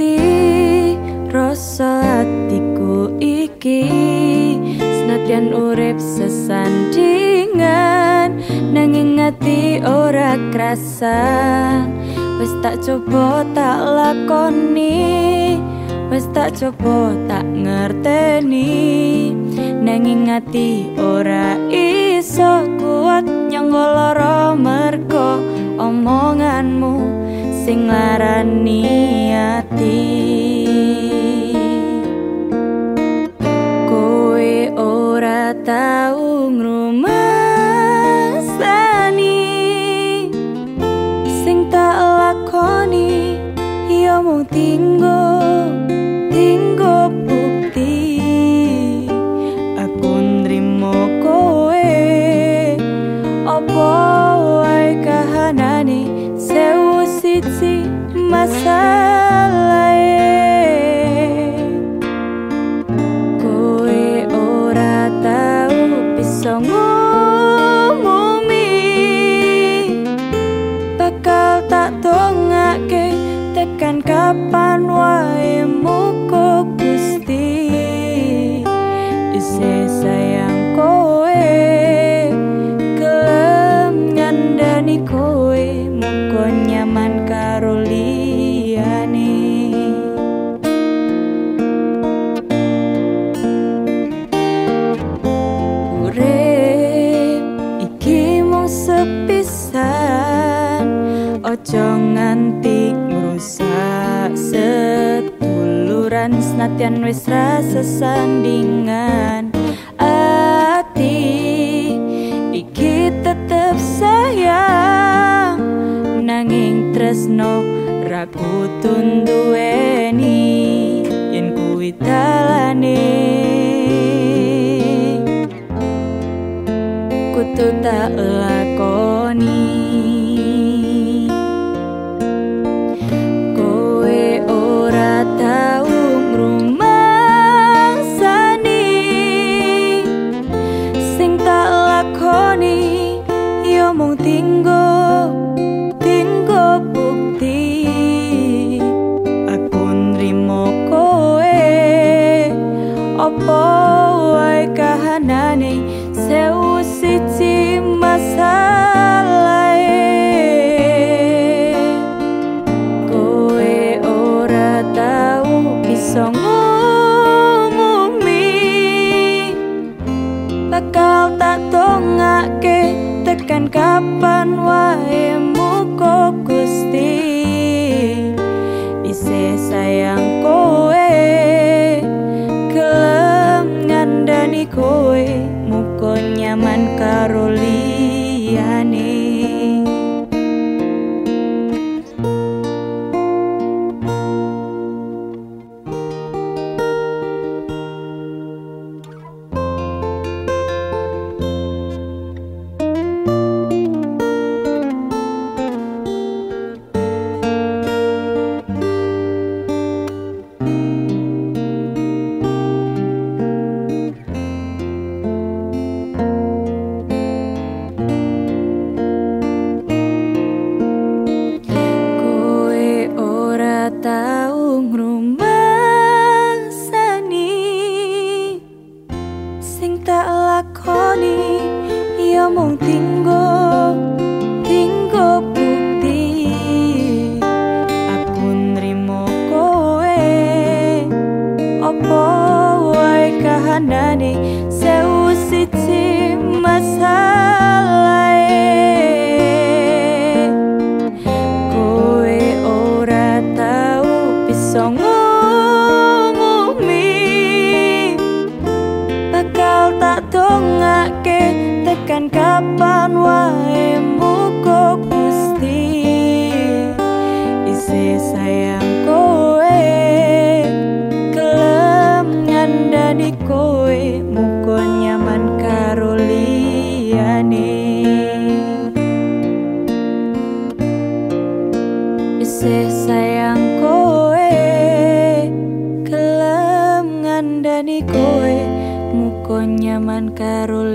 Ngerti rasa atiku iki senadyan urip sesandingan nanging ati ora krasa wis tak coba tak lakoni wis tak coba tak ngerteni nanging ati ora iso kuat nyonggol merko omonganmu sing larani ati ojo nganti ngrusak seduluran senatian wis rasa sandingan tinggo tinggo bukti. Aku nrimo kowe. Opo wae kahanane? Bisa ngomumi. Bakal tak dongake tekan kapan wae muko gusti? Ise sayang ya mung tinggo tinggo bukti aku nrimo kowe opo wae kahanane? Sewu siji masalah tekan kapan wae muko gusti? Isi sayang kowe kelem ngandani kowe muko nyaman karo liyane. Isi sayang kowe kelem ngandani kowe muko nyaman karo